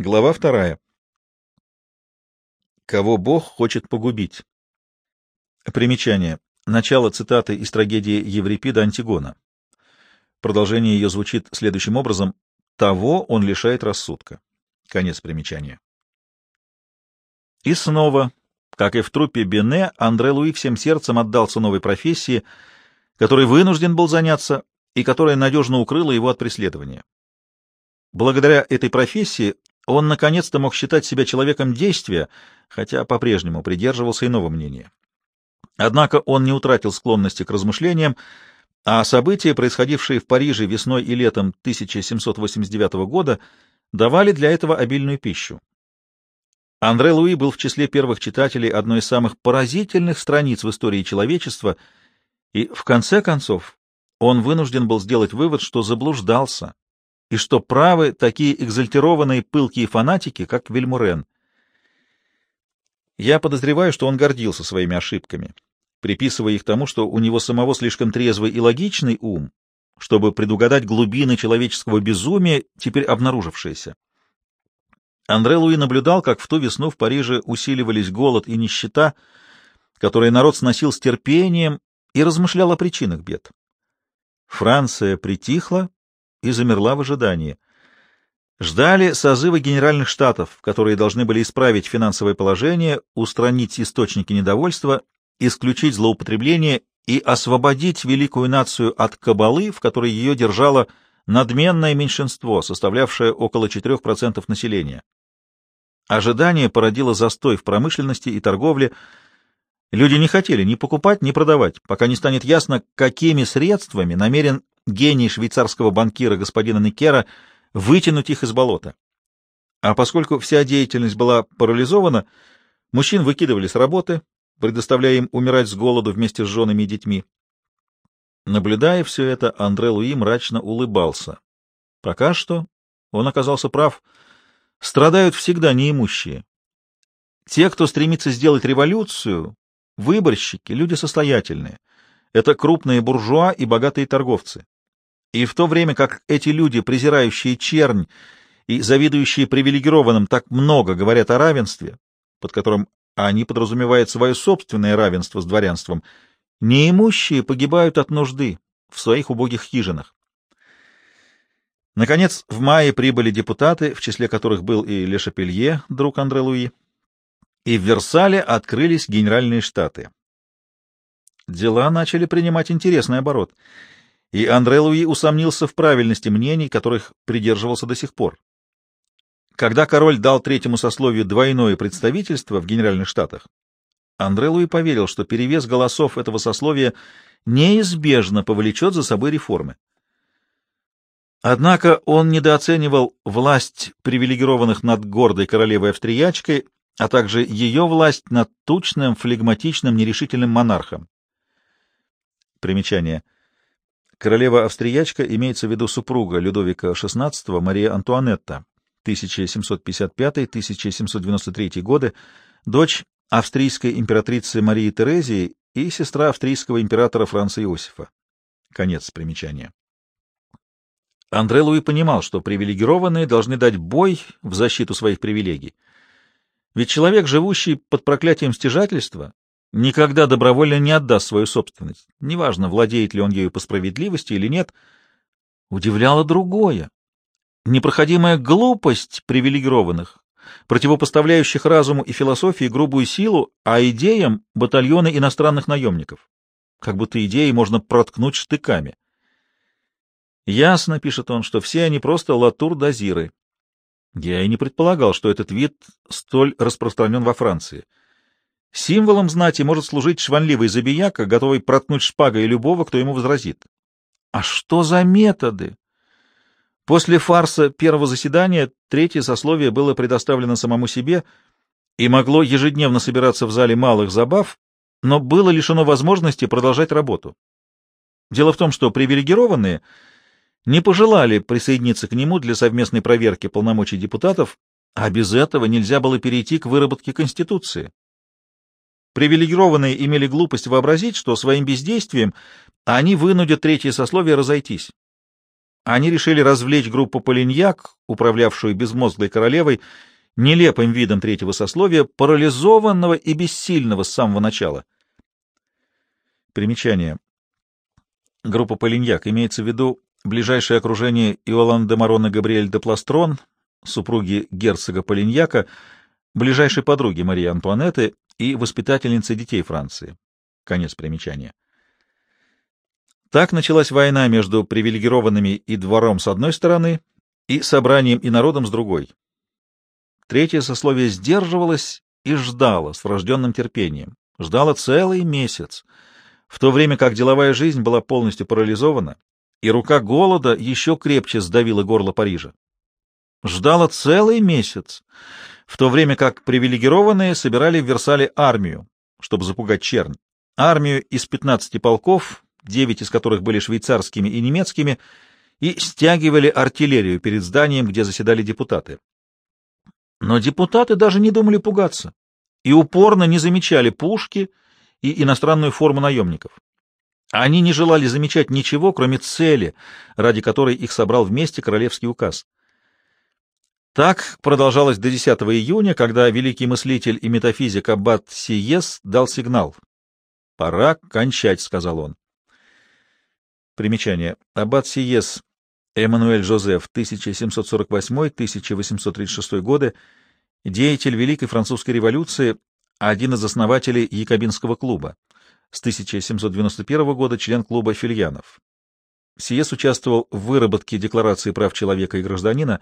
Глава вторая. Кого Бог хочет погубить? Примечание. Начало цитаты из трагедии Еврипида Антигона. Продолжение ее звучит следующим образом. «Того он лишает рассудка». Конец примечания. И снова, как и в труппе Бене, Андре Луи всем сердцем отдался новой профессии, которой вынужден был заняться и которая надежно укрыла его от преследования. Благодаря этой профессии он наконец-то мог считать себя человеком действия, хотя по-прежнему придерживался иного мнения. Однако он не утратил склонности к размышлениям, а события, происходившие в Париже весной и летом 1789 года, давали для этого обильную пищу. Андре Луи был в числе первых читателей одной из самых поразительных страниц в истории человечества, и, в конце концов, он вынужден был сделать вывод, что заблуждался, и что правы такие экзальтированные пылкие фанатики, как Вильмурен. Я подозреваю, что он гордился своими ошибками, приписывая их тому, что у него самого слишком трезвый и логичный ум, чтобы предугадать глубины человеческого безумия, теперь обнаружившиеся. Андре Луи наблюдал, как в ту весну в Париже усиливались голод и нищета, которые народ сносил с терпением и размышлял о причинах бед. Франция притихла и замерла в ожидании. Ждали созыва Генеральных Штатов, которые должны были исправить финансовое положение, устранить источники недовольства, исключить злоупотребление и освободить великую нацию от кабалы, в которой ее держало надменное меньшинство, составлявшее около 4% населения. Ожидание породило застой в промышленности и торговле. Люди не хотели ни покупать, ни продавать, пока не станет ясно, какими средствами намерен гений швейцарского банкира господина Никера вытянуть их из болота. А поскольку вся деятельность была парализована, мужчин выкидывали с работы, предоставляя им умирать с голоду вместе с женами и детьми. Наблюдая все это, Андре Луи мрачно улыбался. Пока что он оказался прав — страдают всегда неимущие. Те, кто стремится сделать революцию, выборщики, люди состоятельные. Это крупные буржуа и богатые торговцы. И в то время как эти люди, презирающие чернь и завидующие привилегированным, так много говорят о равенстве, под которым они подразумевают свое собственное равенство с дворянством, неимущие погибают от нужды в своих убогих хижинах. Наконец, в мае прибыли депутаты, в числе которых был и Ле Шапелье, друг Андре Луи, и в Версале открылись генеральные штаты. Дела начали принимать интересный оборот, и Андре Луи усомнился в правильности мнений, которых придерживался до сих пор. Когда король дал третьему сословию двойное представительство в генеральных штатах, Андре Луи поверил, что перевес голосов этого сословия неизбежно повлечет за собой реформы. Однако он недооценивал власть привилегированных над гордой королевой-австриячкой, а также ее власть над тучным, флегматичным, нерешительным монархом. Примечание. Королева-австриячка имеется в виду супруга Людовика XVI Мария Антуанетта, 1755-1793 годы, дочь австрийской императрицы Марии Терезии и сестра австрийского императора Франца Иосифа. Конец примечания. Андре Луи понимал, что привилегированные должны дать бой в защиту своих привилегий. Ведь человек, живущий под проклятием стяжательства, никогда добровольно не отдаст свою собственность, неважно, владеет ли он ею по справедливости или нет. Удивляло другое. Непроходимая глупость привилегированных, противопоставляющих разуму и философии грубую силу, а идеям — батальоны иностранных наемников. Как будто идеи можно проткнуть штыками. Ясно, пишет он, что все они просто латур-дозиры. Я и не предполагал, что этот вид столь распространен во Франции. Символом знати может служить шванливый забияка, готовый проткнуть шпагой любого, кто ему возразит. А что за методы? После фарса первого заседания третье сословие было предоставлено самому себе и могло ежедневно собираться в зале малых забав, но было лишено возможности продолжать работу. Дело в том, что привилегированные — не пожелали присоединиться к нему для совместной проверки полномочий депутатов, а без этого нельзя было перейти к выработке Конституции. Привилегированные имели глупость вообразить, что своим бездействием они вынудят третье сословие разойтись. они решили развлечь группу Полиньяк, управлявшую безмозглой королевой, нелепым видом третьего сословия, парализованного и бессильного с самого начала. Примечание. Группа Полиньяк имеется в виду ближайшее окружение Иолан де Марона Габриэль де Пластрон, супруги герцога Полиньяка, ближайшей подруги Марии Антуанетты и воспитательницы детей Франции. Конец примечания. Так началась война между привилегированными и двором с одной стороны и собранием и народом с другой. Третье сословие сдерживалось и ждало с врожденным терпением. Ждало целый месяц, в то время как деловая жизнь была полностью парализована, и рука голода еще крепче сдавила горло Парижа. Ждало целый месяц, в то время как привилегированные собирали в Версале армию, чтобы запугать чернь. Армию из 15 полков, 9 из которых были швейцарскими и немецкими, и стягивали артиллерию перед зданием, где заседали депутаты. Но депутаты даже не думали пугаться и упорно не замечали пушки и иностранную форму наемников. Они не желали замечать ничего, кроме цели, ради которой их собрал вместе королевский указ. Так продолжалось до 10 июня, когда великий мыслитель и метафизик Аббат Сиес дал сигнал. «Пора кончать», — сказал он. Примечание. Аббат Сиес Эммануэль Жозеф, 1748-1836 годы, деятель Великой Французской революции, один из основателей Якобинского клуба. С 1791 года член клуба фильянов. Сиес участвовал в выработке Декларации прав человека и гражданина,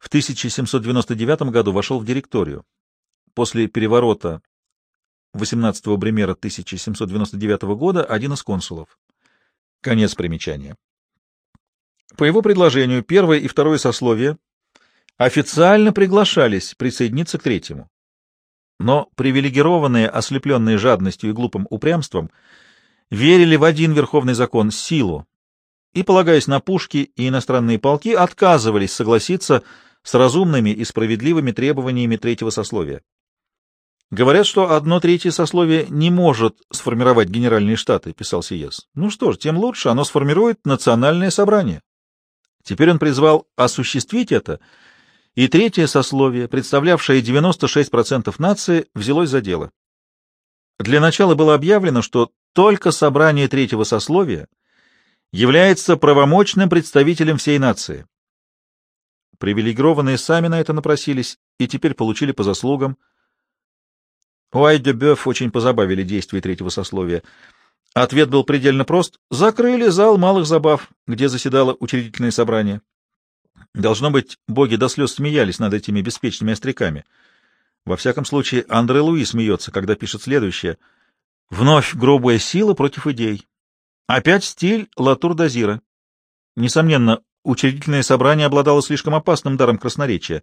в 1799 году вошел в директорию. После переворота 18-го Бремера 1799 года один из консулов. Конец примечания. По его предложению, первое и второе сословие официально приглашались присоединиться к третьему. Но привилегированные, ослепленные жадностью и глупым упрямством, верили в один верховный закон — силу, и, полагаясь на пушки и иностранные полки, отказывались согласиться с разумными и справедливыми требованиями третьего сословия. Говорят, что одно третье сословие не может сформировать генеральные штаты, писал Сиес. Ну что ж, тем лучше, оно сформирует национальное собрание. Теперь он призвал осуществить это, и третье сословие, представлявшее 96% нации, взялось за дело. Для начала было объявлено, что только собрание третьего сословия является правомочным представителем всей нации. Привилегированные сами на это напросились и теперь получили по заслугам. Уай де Бёв очень позабавили действия третьего сословия — Ответ был предельно прост. Закрыли зал малых забав, где заседало учредительное собрание. Должно быть, боги до слез смеялись над этими беспечными остряками. Во всяком случае, Андре Луи смеется, когда пишет следующее. «Вновь грубая сила против идей. Опять стиль Латур Дазира. Несомненно, учредительное собрание обладало слишком опасным даром красноречия.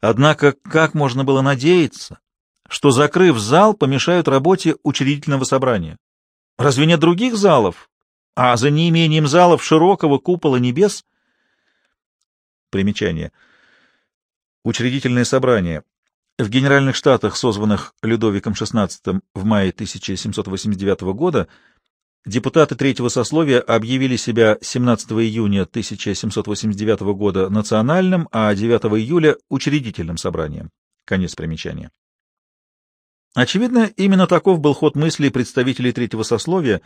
Однако как можно было надеяться, что, закрыв зал, помешают работе учредительного собрания? Разве нет других залов? А за неимением залов широкого купола небес? Примечание. Учредительное собрание. В Генеральных Штатах, созванных Людовиком XVI в мае 1789 года, депутаты третьего сословия объявили себя 17 июня 1789 года национальным, а 9 июля — учредительным собранием. Конец примечания. Очевидно, именно таков был ход мыслей представителей третьего сословия,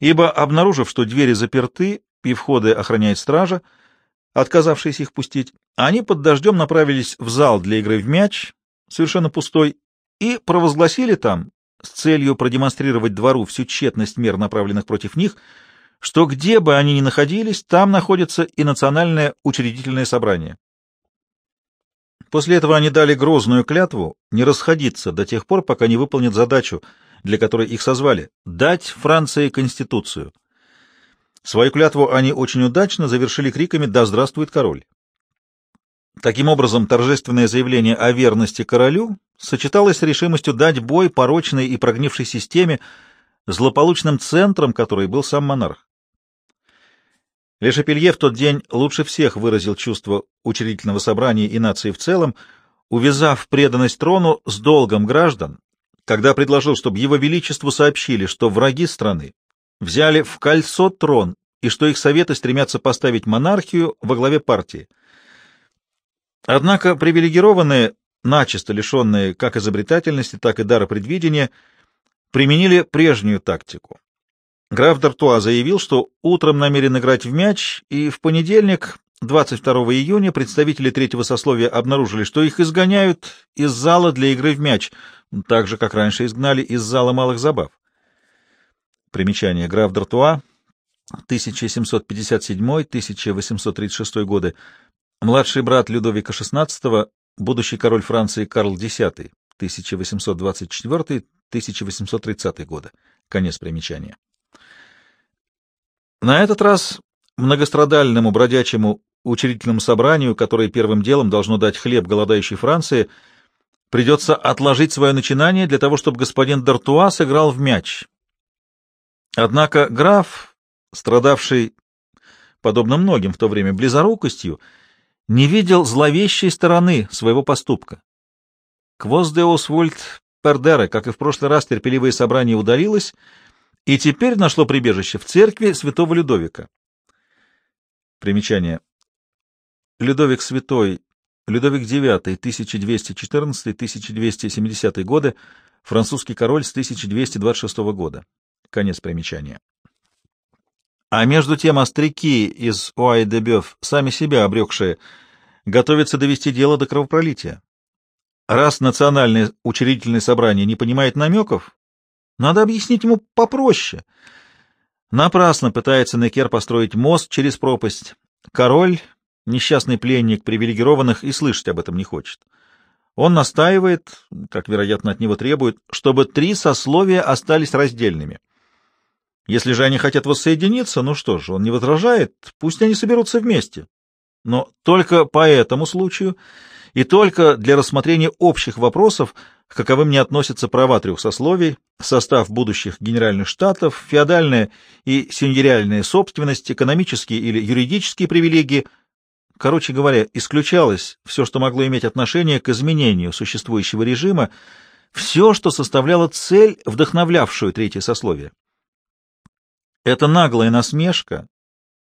ибо, обнаружив, что двери заперты и входы охраняет стража, отказавшись их пустить, они под дождем направились в зал для игры в мяч, совершенно пустой, и провозгласили там, с целью продемонстрировать двору всю тщетность мер, направленных против них, что где бы они ни находились, там находится и национальное учредительное собрание. После этого они дали грозную клятву не расходиться до тех пор, пока не выполнят задачу, для которой их созвали — дать Франции Конституцию. Свою клятву они очень удачно завершили криками «Да здравствует король!». Таким образом, торжественное заявление о верности королю сочеталось с решимостью дать бой порочной и прогнившей системе, злополучным центром которой был сам монарх. Лешапелье в тот день лучше всех выразил чувство учредительного собрания и нации в целом, увязав преданность трону с долгом граждан, когда предложил, чтобы его величеству сообщили, что враги страны взяли в кольцо трон и что их советы стремятся поставить монархию во главе партии. Однако привилегированные, начисто лишенные как изобретательности, так и дара предвидения, применили прежнюю тактику. Граф Д'Артуа заявил, что утром намерен играть в мяч, и в понедельник, 22 июня, представители третьего сословия обнаружили, что их изгоняют из зала для игры в мяч, так же, как раньше изгнали из зала малых забав. Примечание. Граф Д'Артуа, 1757-1836 годы, младший брат Людовика XVI, будущий король Франции Карл X, 1824-1830 годы. Конец примечания. На этот раз многострадальному бродячему учредительному собранию, которое первым делом должно дать хлеб голодающей Франции, придется отложить свое начинание для того, чтобы господин Д'Артуа сыграл в мяч. Однако граф, страдавший, подобно многим в то время, близорукостью, не видел зловещей стороны своего поступка. Квоз деус вольт пердере, как и в прошлый раз, терпеливое собрание удалилось, и теперь нашло прибежище в церкви святого Людовика. Примечание. Людовик Святой, Людовик IX, 1214-1270 годы, французский король с 1226 года. Конец примечания. А между тем остряки из Уай-де-Бёв, сами себя обрекшие, готовятся довести дело до кровопролития. Раз национальное учредительное собрание не понимает намеков, надо объяснить ему попроще. Напрасно пытается Некер построить мост через пропасть. Король, несчастный пленник привилегированных, и слышать об этом не хочет. Он настаивает, как, вероятно, от него требует, чтобы три сословия остались раздельными — если же они хотят воссоединиться, ну что ж, он не возражает, пусть они соберутся вместе. Но только по этому случаю и только для рассмотрения общих вопросов, к каковым не относятся права трех сословий, состав будущих генеральных штатов, феодальная и сеньориальная собственность, экономические или юридические привилегии, короче говоря, исключалось все, что могло иметь отношение к изменению существующего режима, все, что составляло цель, вдохновлявшую третье сословие. Эта наглая насмешка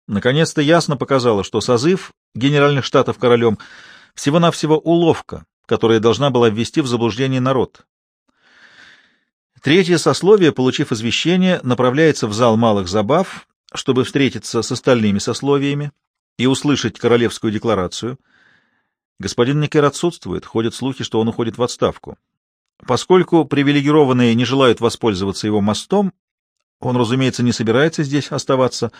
наконец-то ясно показала, что созыв Генеральных Штатов королем всего-навсего уловка, которая должна была ввести в заблуждение народ. Третье сословие, получив извещение, направляется в зал малых забав, чтобы встретиться с остальными сословиями и услышать королевскую декларацию. Господин Никер отсутствует, ходят слухи, что он уходит в отставку. Поскольку привилегированные не желают воспользоваться его мостом, он, разумеется, не собирается здесь оставаться,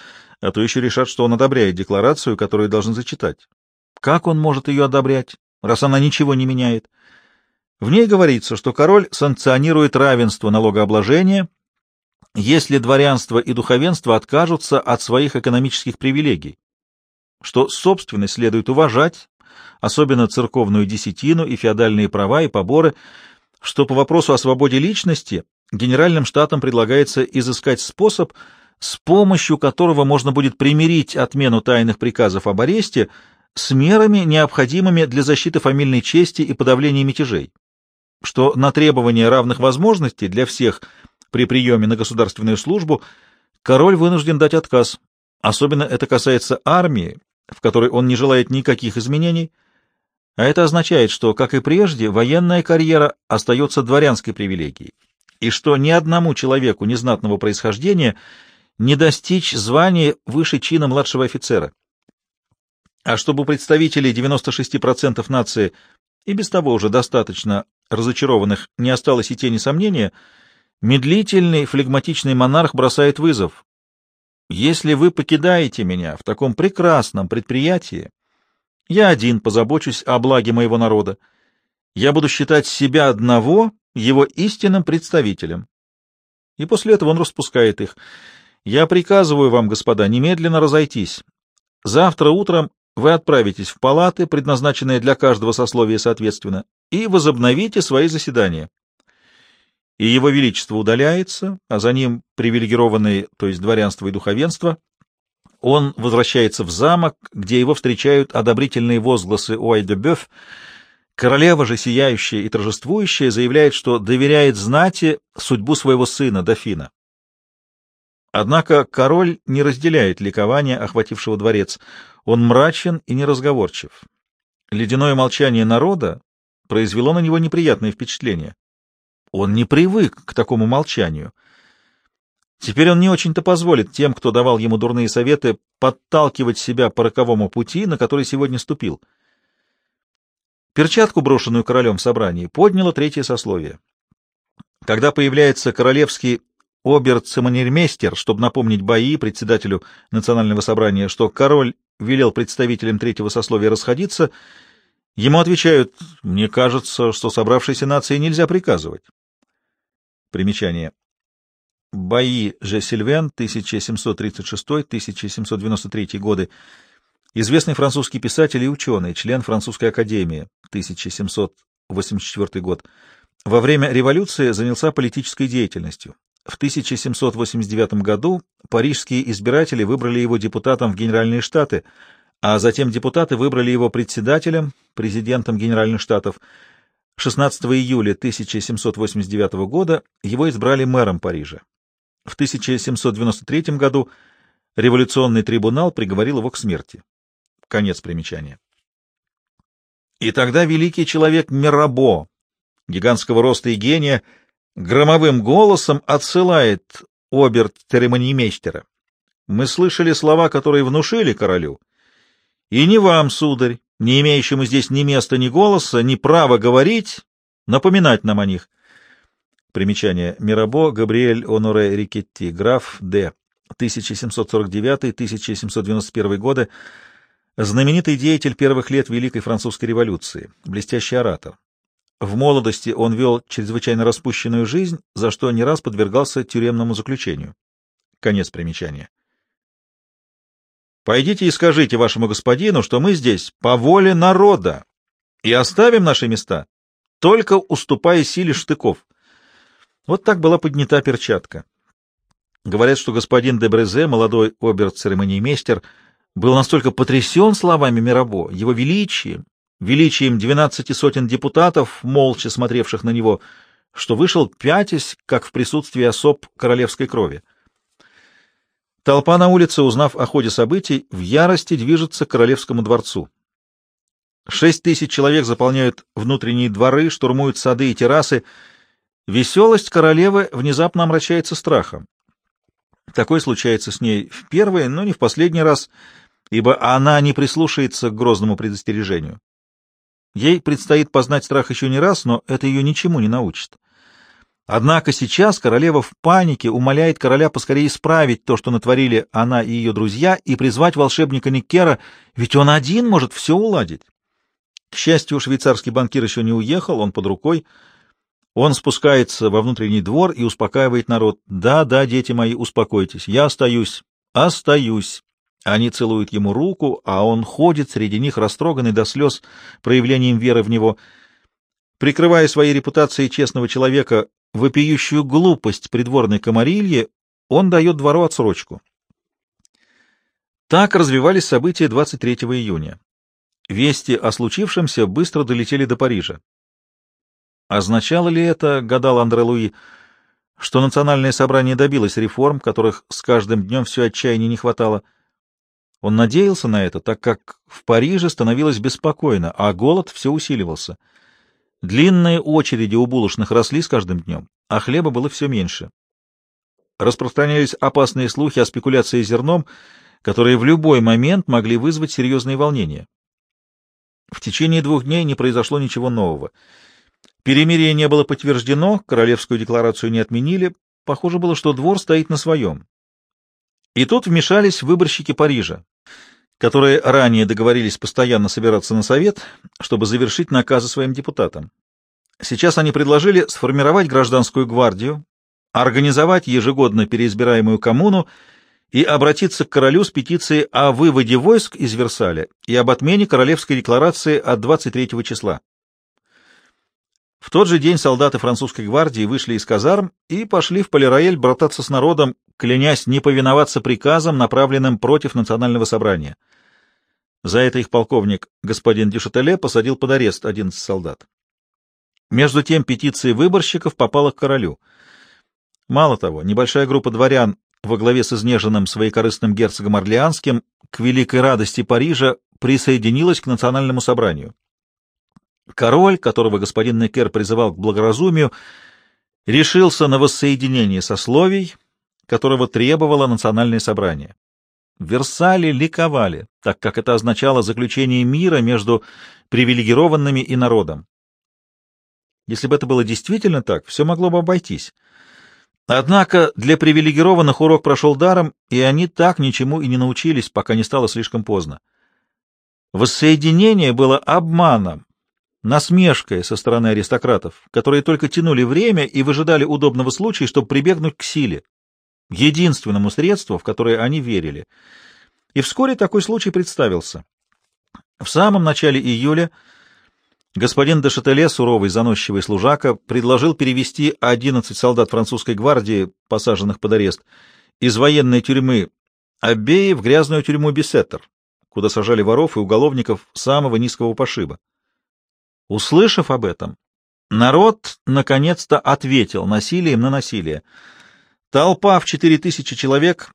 а то еще решат, что он одобряет декларацию, которую должен зачитать. Как он может ее одобрять, раз она ничего не меняет? В ней говорится, что король санкционирует равенство налогообложения, если дворянство и духовенство откажутся от своих экономических привилегий, что собственность следует уважать, особенно церковную десятину и феодальные права и поборы, что по вопросу о свободе личности Генеральным штатам предлагается изыскать способ, с помощью которого можно будет примирить отмену тайных приказов об аресте с мерами, необходимыми для защиты фамильной чести и подавления мятежей, что на требование равных возможностей для всех при приеме на государственную службу король вынужден дать отказ. Особенно это касается армии, в которой он не желает никаких изменений, а это означает, что, как и прежде, военная карьера остается дворянской привилегией и что ни одному человеку незнатного происхождения не достичь звания выше чина младшего офицера. А чтобы представителей 96% нации и без того уже достаточно разочарованных не осталось и тени сомнения, медлительный флегматичный монарх бросает вызов. Если вы покидаете меня в таком прекрасном предприятии, я один позабочусь о благе моего народа. Я буду считать себя одного его истинным представителем. И после этого он распускает их. Я приказываю вам, господа, немедленно разойтись. Завтра утром вы отправитесь в палаты, предназначенные для каждого сословия соответственно, и возобновите свои заседания. И его величество удаляется, а за ним привилегированные, то есть дворянство и духовенство. Он возвращается в замок, где его встречают одобрительные возгласы Уай-де-Бёв, Королева же, сияющая и торжествующая, заявляет, что доверяет знати судьбу своего сына, дофина. Однако король не разделяет ликования, охватившего дворец. Он мрачен и неразговорчив. Ледяное молчание народа произвело на него неприятное впечатление. Он не привык к такому молчанию. Теперь он не очень-то позволит тем, кто давал ему дурные советы, подталкивать себя по роковому пути, на который сегодня ступил. Перчатку, брошенную королем в собрании, подняло третье сословие. Когда появляется королевский обер-цемонермейстер, чтобы напомнить бои председателю национального собрания, что король велел представителям третьего сословия расходиться, ему отвечают, «Мне кажется, что собравшейся нации нельзя приказывать». Примечание. Бои Же Сильвен, 1736-1793 годы. Известный французский писатель и ученый, член Французской академии, 1784 год. Во время революции занялся политической деятельностью. В 1789 году парижские избиратели выбрали его депутатом в Генеральные Штаты, а затем депутаты выбрали его председателем, президентом Генеральных Штатов. 16 июля 1789 года его избрали мэром Парижа. В 1793 году революционный трибунал приговорил его к смерти. Конец примечания. И тогда великий человек Мирабо, гигантского роста и гения, громовым голосом отсылает обер-церемониймейстера. Мы слышали слова, которые внушили королю. И не вам, сударь, не имеющему здесь ни места, ни голоса, ни права говорить, напоминать нам о них. Примечание. Мирабо Габриэль Оноре Рикетти, граф Д. 1749-1791 годы, знаменитый деятель первых лет Великой Французской революции, блестящий оратор. В молодости он вел чрезвычайно распущенную жизнь, за что не раз подвергался тюремному заключению. Конец примечания. «Пойдите и скажите вашему господину, что мы здесь по воле народа и оставим наши места, только уступая силе штыков». Вот так была поднята перчатка. Говорят, что господин де Брезе, молодой обер-церемониймейстер, был настолько потрясен словами Мирабо, его величием, величием двенадцати сотен депутатов, молча смотревших на него, что вышел пятясь, как в присутствии особ королевской крови. Толпа на улице, узнав о ходе событий, в ярости движется к королевскому дворцу. Шесть тысяч человек заполняют внутренние дворы, штурмуют сады и террасы. Веселость королевы внезапно омрачается страхом. Такое случается с ней в первый, но не в последний раз, ибо она не прислушается к грозному предостережению. Ей предстоит познать страх еще не раз, но это ее ничему не научит. Однако сейчас королева в панике умоляет короля поскорее исправить то, что натворили она и ее друзья, и призвать волшебника Никера, ведь он один может все уладить. К счастью, швейцарский банкир еще не уехал, он под рукой. Он спускается во внутренний двор и успокаивает народ. «Да, да, дети мои, успокойтесь, я остаюсь, остаюсь». Они целуют ему руку, а он ходит среди них, растроганный до слез проявлением веры в него. Прикрывая своей репутацией честного человека вопиющую глупость придворной комарильи, он дает двору отсрочку. Так развивались события 23 июня. Вести о случившемся быстро долетели до Парижа. Означало ли это, гадал Андре Луи, что национальное собрание добилось реформ, которых с каждым днем все отчаяние не хватало? Он надеялся на это, так как в Париже становилось беспокойно, а голод все усиливался. Длинные очереди у булочных росли с каждым днем, а хлеба было все меньше. Распространялись опасные слухи о спекуляции зерном, которые в любой момент могли вызвать серьезные волнения. В течение двух дней не произошло ничего нового. Перемирие не было подтверждено, королевскую декларацию не отменили, похоже было, что двор стоит на своем. И тут вмешались выборщики Парижа, которые ранее договорились постоянно собираться на совет, чтобы завершить наказы своим депутатам. Сейчас они предложили сформировать гражданскую гвардию, организовать ежегодно переизбираемую коммуну и обратиться к королю с петицией о выводе войск из Версаля и об отмене королевской декларации от 23 числа. В тот же день солдаты французской гвардии вышли из казарм и пошли в Полираэль брататься с народом, клянясь не повиноваться приказам, направленным против национального собрания. За это их полковник, господин Дюшателе, посадил под арест 11 солдат. Между тем петиция выборщиков попала к королю. Мало того, небольшая группа дворян во главе с изнеженным своекорыстным герцогом Орлеанским к великой радости Парижа присоединилась к национальному собранию. Король, которого господин Некер призывал к благоразумию, решился на воссоединение сословий, которого требовало национальное собрание. В Версале ликовали, так как это означало заключение мира между привилегированными и народом. Если бы это было действительно так, все могло бы обойтись. Однако для привилегированных урок прошел даром, и они так ничему и не научились, пока не стало слишком поздно. Воссоединение было обманом, насмешкой со стороны аристократов, которые только тянули время и выжидали удобного случая, чтобы прибегнуть к силе, единственному средству, в которое они верили. И вскоре такой случай представился. В самом начале июля господин де Шателе, суровый заносчивый служака, предложил перевести 11 солдат французской гвардии, посаженных под арест, из военной тюрьмы Аббеи в грязную тюрьму Бесеттер, куда сажали воров и уголовников самого низкого пошиба. Услышав об этом, народ наконец-то ответил насилием на насилие. Толпа в четыре тысячи человек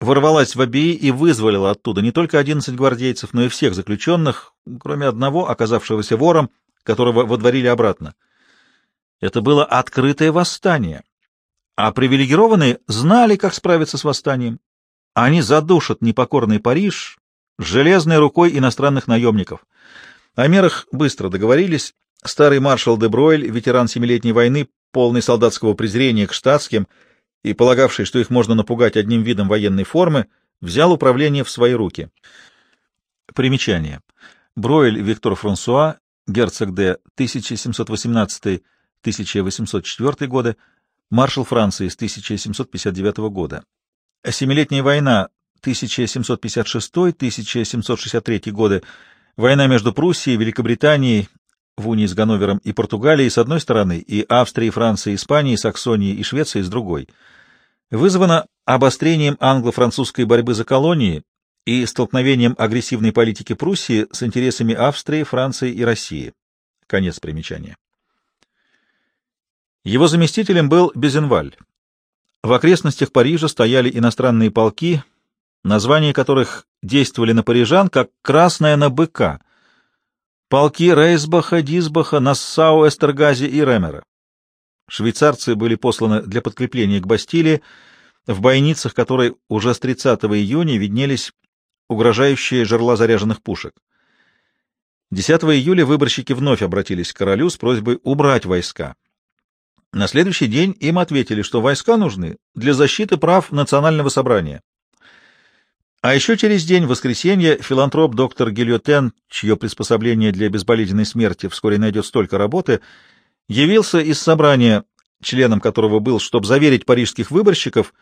ворвалась в Абии и вызволила оттуда не только одиннадцать гвардейцев, но и всех заключенных, кроме одного, оказавшегося вором, которого водворили обратно. Это было открытое восстание, а привилегированные знали, как справиться с восстанием. Они задушат непокорный Париж железной рукой иностранных наемников. О мерах быстро договорились. Старый маршал де Бройль, ветеран Семилетней войны, полный солдатского презрения к штатским и полагавший, что их можно напугать одним видом военной формы, взял управление в свои руки. Примечание. Бройль Виктор Франсуа, герцог де 1718-1804 годы, маршал Франции с 1759 года. Семилетняя война 1756-1763 годы Война между Пруссией, Великобританией в унии с Ганновером и Португалией с одной стороны и Австрией, Францией, Испанией, Саксонией и Швецией с другой вызвана обострением англо-французской борьбы за колонии и столкновением агрессивной политики Пруссии с интересами Австрии, Франции и России. Конец примечания. Его заместителем был Безенваль. В окрестностях Парижа стояли иностранные полки, названия которых действовали на парижан, как красная на быка. Полки Рейсбаха, Дисбаха, Нассау, Эстергази и Ремера. Швейцарцы были посланы для подкрепления к Бастилии, в бойницах которой уже с 30 июня виднелись угрожающие жерла заряженных пушек. 10 июля выборщики вновь обратились к королю с просьбой убрать войска. На следующий день им ответили, что войска нужны для защиты прав национального собрания. А еще через день, в воскресенье, филантроп доктор Гильотен, чье приспособление для безболезненной смерти вскоре найдет столько работы, явился из собрания, членом которого был, чтобы заверить парижских выборщиков,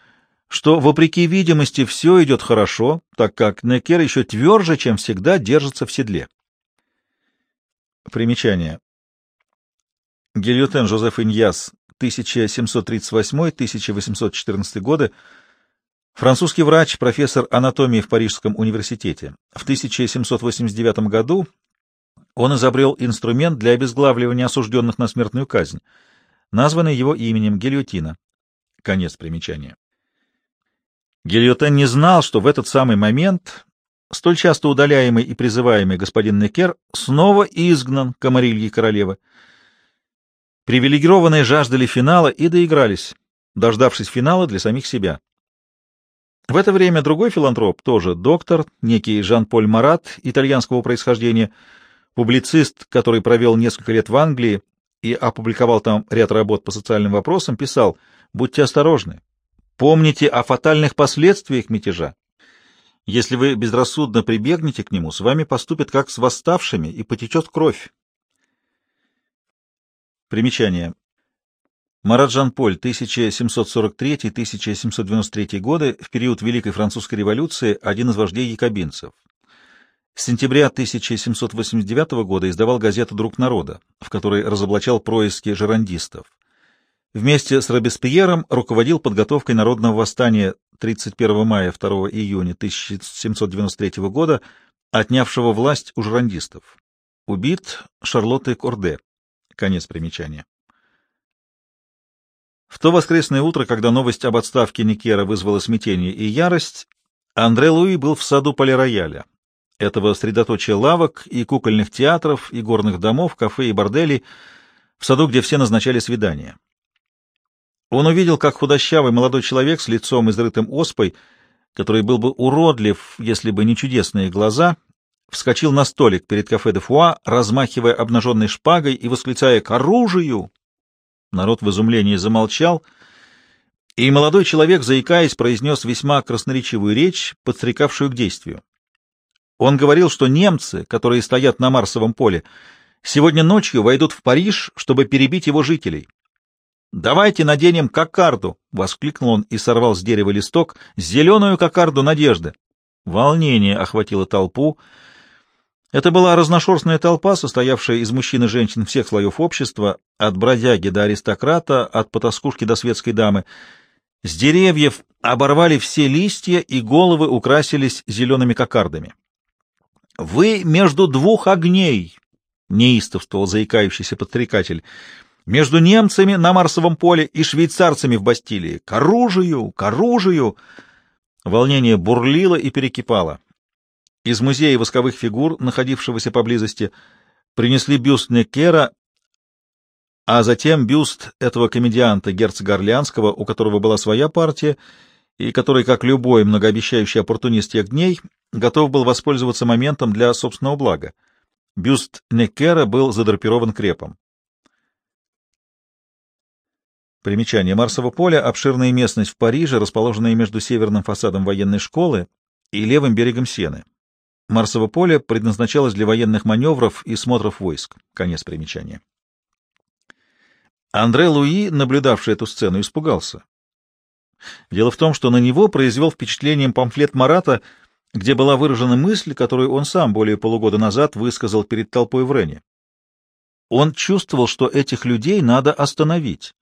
что, вопреки видимости, все идет хорошо, так как Некер еще тверже, чем всегда, держится в седле. Примечание. Гильотен Жозеф Иньяс, 1738-1814 годы, Французский врач, профессор анатомии в Парижском университете. В 1789 году он изобрел инструмент для обезглавливания осужденных на смертную казнь, названный его именем гильотина. Конец примечания. Гильотен не знал, что в этот самый момент столь часто удаляемый и призываемый господин Некер снова изгнан комарильей королевы. Привилегированные жаждали финала и доигрались, дождавшись финала для самих себя. В это время другой филантроп, тоже доктор, некий Жан-Поль Марат, итальянского происхождения, публицист, который провел несколько лет в Англии и опубликовал там ряд работ по социальным вопросам, писал «Будьте осторожны, помните о фатальных последствиях мятежа. Если вы безрассудно прибегнете к нему, с вами поступят как с восставшими и потечет кровь». Примечание. Марат Жан-Поль, 1743-1793 годы, в период Великой Французской революции, один из вождей якобинцев. С сентября 1789 года издавал газету «Друг народа», в которой разоблачал происки жерандистов. Вместе с Робеспьером руководил подготовкой народного восстания 31 мая 2 июня 1793 года, отнявшего власть у жерандистов. Убит Шарлоттой Корде. Конец примечания. В то воскресное утро, когда новость об отставке Никера вызвала смятение и ярость, Андре Луи был в саду полирояля, этого средоточия лавок и кукольных театров, и горных домов, кафе и борделей, в саду, где все назначали свидания. Он увидел, как худощавый молодой человек с лицом, изрытым оспой, который был бы уродлив, если бы не чудесные глаза, вскочил на столик перед кафе де Фуа, размахивая обнаженной шпагой и восклицая «К оружию!». Народ в изумлении замолчал, и молодой человек, заикаясь, произнес весьма красноречивую речь, подстрекавшую к действию. Он говорил, что немцы, которые стоят на Марсовом поле, сегодня ночью войдут в Париж, чтобы перебить его жителей. «Давайте наденем кокарду!» — воскликнул он и сорвал с дерева листок, «зеленую кокарду надежды!» Волнение охватило толпу, — это была разношерстная толпа, состоявшая из мужчин и женщин всех слоев общества, от бродяги до аристократа, от потаскушки до светской дамы. С деревьев оборвали все листья, и головы украсились зелеными кокардами. — Вы между двух огней! — неистовствовал заикающийся подстрекатель. — Между немцами на Марсовом поле и швейцарцами в Бастилии. К оружию! К оружию! Волнение бурлило и перекипало. Из музея восковых фигур, находившегося поблизости, принесли бюст Некера, а затем бюст этого комедианта герцога Орлеанского, у которого была своя партия, и который, как любой многообещающий оппортунист тех дней, готов был воспользоваться моментом для собственного блага. Бюст Некера был задрапирован крепом. Примечание. Марсово поле — обширная местность в Париже, расположенная между северным фасадом военной школы и левым берегом Сены. Марсово поле предназначалось для военных маневров и смотров войск. Конец примечания. Андре Луи, наблюдавший эту сцену, испугался. Дело в том, что на него произвел впечатление памфлет Марата, где была выражена мысль, которую он сам более полугода назад высказал перед толпой в Рене. Он чувствовал, что этих людей надо остановить.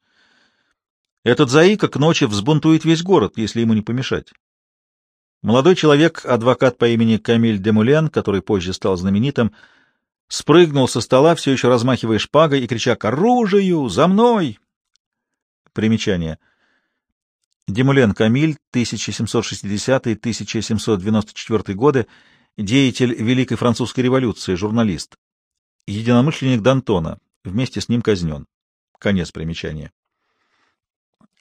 Этот заика к ночи взбунтует весь город, если ему не помешать. Молодой человек, адвокат по имени Камиль Демулен, который позже стал знаменитым, спрыгнул со стола, все еще размахивая шпагой и крича «К оружию! За мной!» Примечание. Демулен Камиль, 1760-1794 годы, деятель Великой Французской революции, журналист. Единомышленник Д'Антона, вместе с ним казнен. Конец примечания.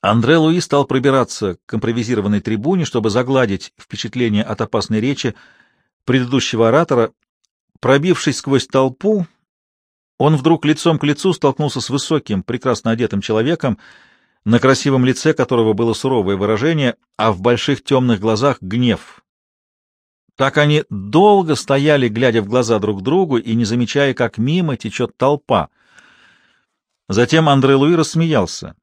Андре Луи стал пробираться к импровизированной трибуне, чтобы загладить впечатление от опасной речи предыдущего оратора. Пробившись сквозь толпу, он вдруг лицом к лицу столкнулся с высоким, прекрасно одетым человеком, на красивом лице которого было суровое выражение, а в больших темных глазах — гнев. Так они долго стояли, глядя в глаза друг другу и не замечая, как мимо течет толпа. Затем Андре Луи рассмеялся.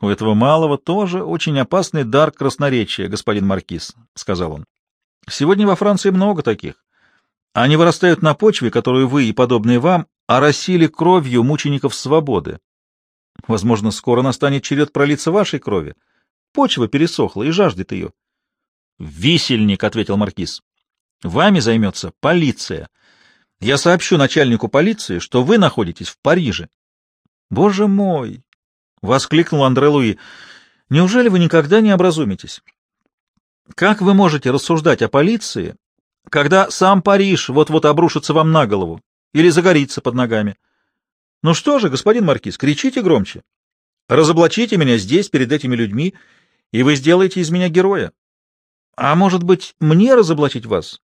У этого малого тоже очень опасный дар красноречия, господин Маркиз, — сказал он. Сегодня во Франции много таких. Они вырастают на почве, которую вы и подобные вам оросили кровью мучеников свободы. Возможно, скоро настанет черед пролиться вашей крови. Почва пересохла и жаждет ее. — Висельник, — ответил Маркиз. — Вами займется полиция. Я сообщу начальнику полиции, что вы находитесь в Париже. — Боже мой! Воскликнул Андре Луи. Неужели вы никогда не образумитесь? Как вы можете рассуждать о полиции, когда сам Париж вот-вот обрушится вам на голову или загорится под ногами? Ну что же, господин маркиз, кричите громче. Разоблачите меня здесь, перед этими людьми, и вы сделаете из меня героя. А может быть, мне разоблачить вас?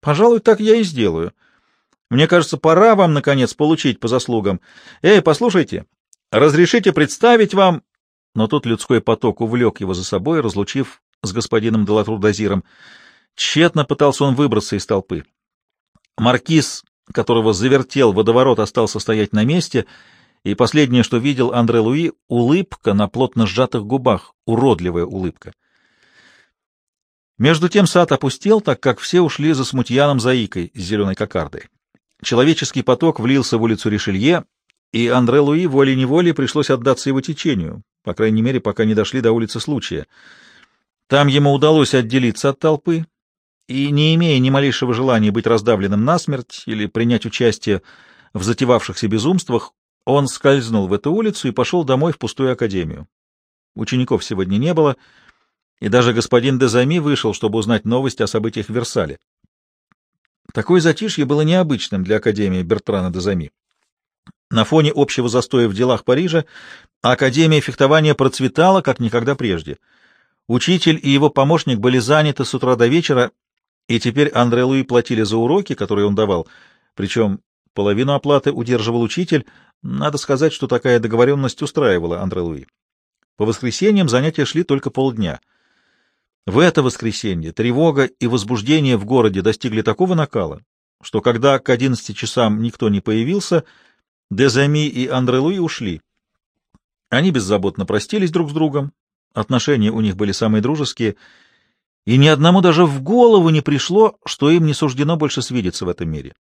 Пожалуй, так я и сделаю. Мне кажется, пора вам, наконец, получить по заслугам. Эй, послушайте, Разрешите представить вам...» Но тут людской поток увлек его за собой, разлучив с господином Делатру-Дазиром. Тщетно пытался он выбраться из толпы. Маркиз, которого завертел водоворот, остался стоять на месте, и последнее, что видел Андре Луи, — улыбка на плотно сжатых губах, уродливая улыбка. Между тем сад опустел, так как все ушли за смутьяном Заикой с зеленой кокардой. Человеческий поток влился в улицу Ришелье, и Андре Луи волей-неволей пришлось отдаться его течению, по крайней мере, пока не дошли до улицы случая. Там ему удалось отделиться от толпы, и, не имея ни малейшего желания быть раздавленным насмерть или принять участие в затевавшихся безумствах, он скользнул в эту улицу и пошел домой в пустую академию. Учеников сегодня не было, и даже господин Дезами вышел, чтобы узнать новости о событиях в Версале. Такое затишье было необычным для Академии Бертрана Дезами. На фоне общего застоя в делах Парижа Академия фехтования процветала, как никогда прежде. Учитель и его помощник были заняты с утра до вечера, и теперь Андре Луи платили за уроки, которые он давал, причем половину оплаты удерживал учитель. Надо сказать, что такая договоренность устраивала Андре Луи. По воскресеньям занятия шли только полдня. В это воскресенье тревога и возбуждение в городе достигли такого накала, что когда к одиннадцати часам никто не появился, Дезами и Андре Луи ушли. Они беззаботно простились друг с другом, отношения у них были самые дружеские, и ни одному даже в голову не пришло, что им не суждено больше свидеться в этом мире.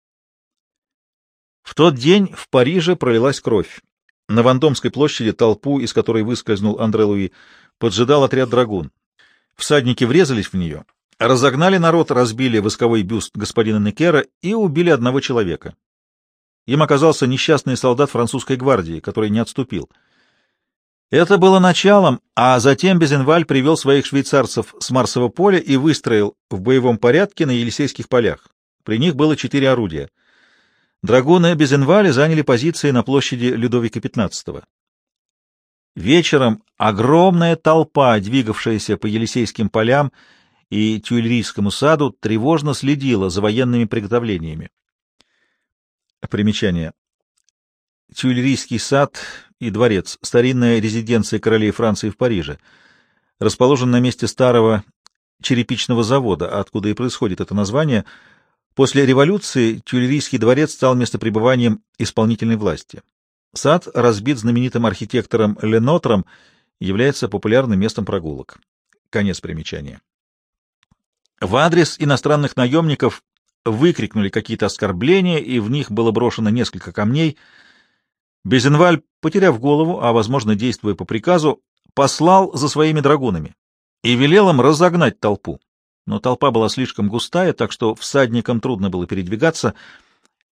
В тот день в Париже пролилась кровь. На Вандомской площади толпу, из которой выскользнул Андре Луи, поджидал отряд драгун. Всадники врезались в нее, разогнали народ, разбили восковой бюст господина Некера и убили одного человека. Им оказался несчастный солдат французской гвардии, который не отступил. Это было началом, а затем Безенваль привел своих швейцарцев с Марсового поля и выстроил в боевом порядке на Елисейских полях. При них было четыре орудия — Драгуны Безенвали заняли позиции на площади Людовика XV. Вечером огромная толпа, двигавшаяся по Елисейским полям и Тюильрийскому саду, тревожно следила за военными приготовлениями. Примечание. Тюильрийский сад и дворец — старинная резиденция королей Франции в Париже. Расположен на месте старого черепичного завода, откуда и происходит это название — После революции Тюильрийский дворец стал местопребыванием исполнительной власти. Сад, разбит знаменитым архитектором Ленотром, является популярным местом прогулок. Конец примечания. В адрес иностранных наемников выкрикнули какие-то оскорбления, и в них было брошено несколько камней. Безенваль, потеряв голову, а, возможно, действуя по приказу, послал за своими драгунами и велел им разогнать толпу но толпа была слишком густая, так что всадникам трудно было передвигаться.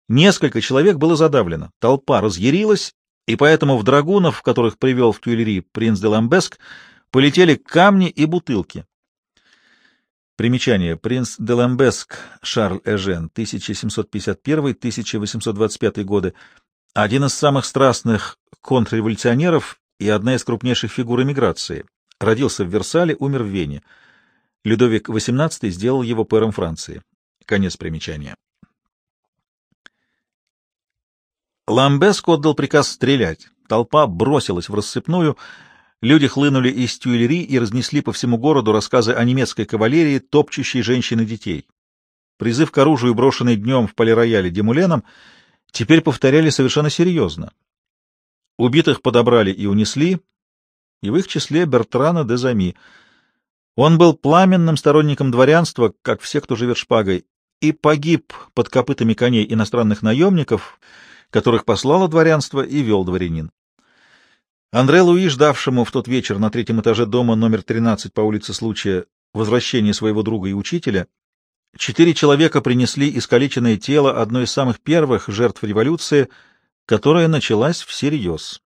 Несколько человек было задавлено, толпа разъярилась, и поэтому в драгунов, которых привел в Тюильри принц де Ламбеск, полетели камни и бутылки. Примечание. Принц де Ламбеск Шарль Эжен, 1751-1825 годы, один из самых страстных контрреволюционеров и одна из крупнейших фигур эмиграции. Родился в Версале, умер в Вене. Людовик XVIII сделал его пэром Франции. Конец примечания. Ламбеск отдал приказ стрелять. Толпа бросилась в рассыпную. Люди хлынули из Тюильри и разнесли по всему городу рассказы о немецкой кавалерии, топчущей женщин и детей. Призыв к оружию, брошенный днем в полирояле Демуленом, теперь повторяли совершенно серьезно. Убитых подобрали и унесли, и в их числе Бертрана де Зами — он был пламенным сторонником дворянства, как все, кто живет шпагой, и погиб под копытами коней иностранных наемников, которых послало дворянство и вел дворянин. Андре Луи, ждавшему в тот вечер на третьем этаже дома номер 13 по улице случая возвращения своего друга и учителя, четыре человека принесли искалеченное тело одной из самых первых жертв революции, которая началась всерьез.